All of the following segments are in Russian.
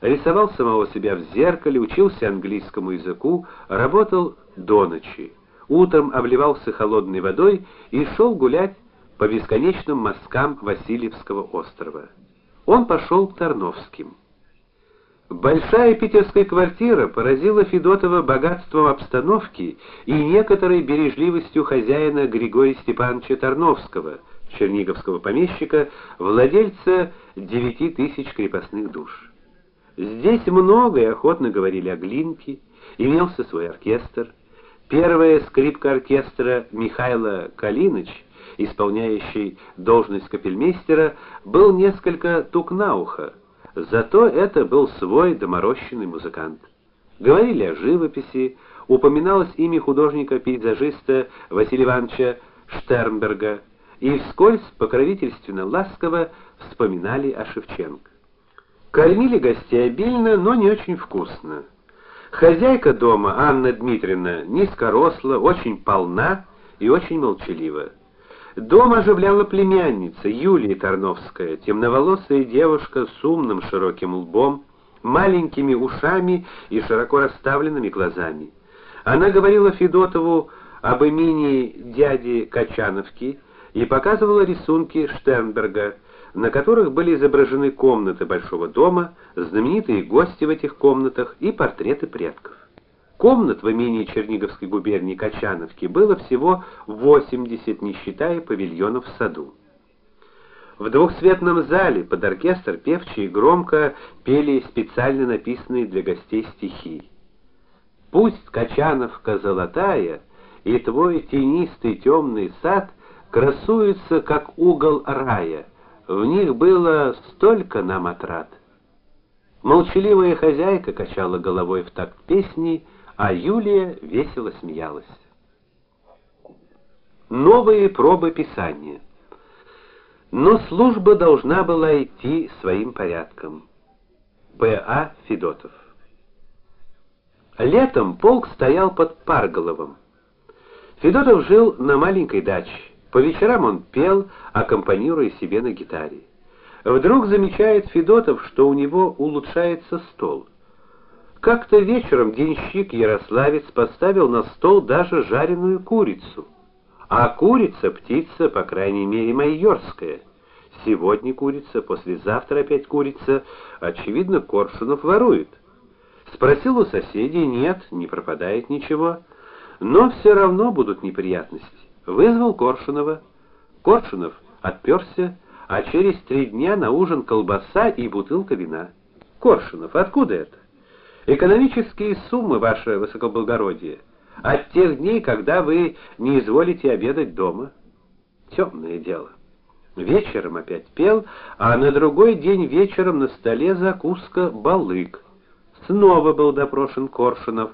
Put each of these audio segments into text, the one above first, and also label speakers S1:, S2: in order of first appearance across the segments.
S1: рисовал самого себя в зеркале, учился английскому языку, работал до ночи. Утром обливался холодной водой и шел гулять по бесконечным мазкам Васильевского острова. Он пошел к Тарновским. Большая питерская квартира поразила Федотова богатством обстановки и некоторой бережливостью хозяина Григория Степановича Тарновского, черниговского помещика, владельца девяти тысяч крепостных душ. Здесь много и охотно говорили о Глинке, имелся свой оркестр. Первая скрипка оркестра Михаила Калиныч, исполняющий должность капельмейстера, был несколько тук на ухо. Зато это был свой доморощенный музыкант. Говорили о живописи, упоминалось имя художника-пейзажиста Василия Ивановича Штернберга, и вскользь покровительственно ласково вспоминали о Шевченко. Кормили гостей обильно, но не очень вкусно. Хозяйка дома, Анна Дмитриевна, низкоросла, очень полна и очень молчалива. Дом оживляла племянница Юлия Тарновская, темноволосая девушка с умным широким лбом, маленькими ушами и широко расставленными глазами. Она говорила Федотову об имени дяди Качановки и показывала рисунки Штернберга, на которых были изображены комнаты большого дома, знаменитые гости в этих комнатах и портреты предков. Комнат в имении Черниговской губернии Качановки было всего 80, не считая павильонов в саду. В двухцветном зале под оркестр певчие громко пели специально написанные для гостей стихи. Пусть Качановка золотая, и твой тенистый темный сад красуется как угол рая. В них было столько нам отрад. Молчаливая хозяйка качала головой в такт песни, а Юлия весело смеялась. Новые пробы писания. Но служба должна была идти своим порядком. П.А. Федотов. Летом полк стоял под Парголовым. Федотов жил на маленькой даче. По вечерам он пел, аккомпанируя себе на гитаре. Вдруг замечает Федотов, что у него улучшается стол. Как-то вечером денщик Ярославец поставил на стол даже жареную курицу. А курица птица, по крайней мере, майорская. Сегодня курица, послезавтра опять курица, очевидно, Коршунов ворует. Спросил у соседей, нет, не пропадает ничего, но все равно будут неприятности. Вызвал Коршунова. Коршунов отперся, а через три дня на ужин колбаса и бутылка вина. Коршунов, откуда это? Экономические суммы, ваше высокоблагородие, от тех дней, когда вы не изволите обедать дома. Темное дело. Вечером опять пел, а на другой день вечером на столе закуска балык. Снова был допрошен Коршунов.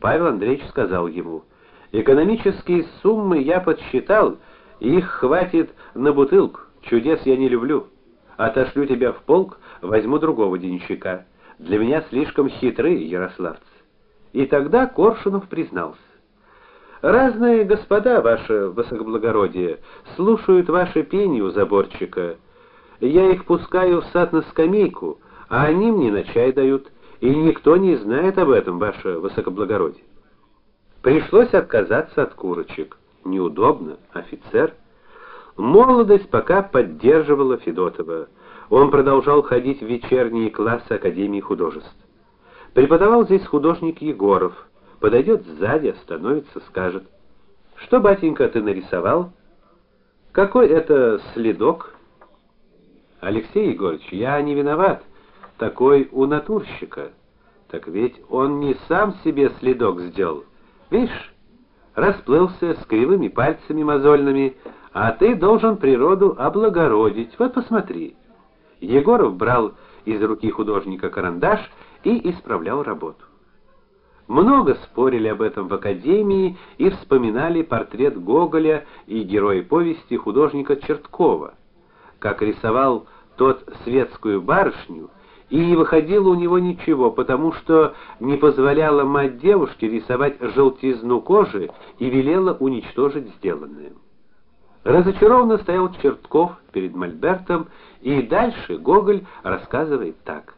S1: Павел Андреевич сказал ему: "Экономические суммы я подсчитал, их хватит на бутылку. Чудес я не люблю. Отошлю тебя в полк, возьму другого денщика". Для меня слишком хитрые ярославцы. И тогда Коршунов признался: Разные господа, ваше высокоблагородие, слушают ваше пение у заборчика. Я их пускаю в сад на скамейку, а они мне на чай дают, и никто не знает об этом, ваше высокоблагородие. Пришлось отказаться от курочек. Неудобно, офицер. Молодость пока поддерживала Федотова. Он продолжал ходить в вечерние классы Академии художеств. Преподавал здесь художник Егоров. Подойдет сзади, остановится, скажет: "Что, батенька, ты нарисовал? Какой это следок?" Алексей Егорович, я не виноват, такой у натурщика. Так ведь он не сам себе следок сделал. Видишь, расплылся с кривыми пальцами мозольными, а ты должен природу облагородить. Вот посмотри. Егоров брал из руки художника карандаш и исправлял работу. Много спорили об этом в академии и вспоминали портрет Гоголя и героя повести художника Черткова, как рисовал тот светскую барышню, и не выходило у него ничего, потому что не позволяла мать девушки рисовать желтизну кожи и велела уничтожить сделанное. Разочарованно стоял Чертков перед мольбертом, и дальше Гоголь рассказывает так: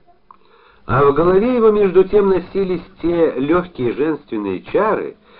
S1: А в голове его между тем носились те легкие женственные чары,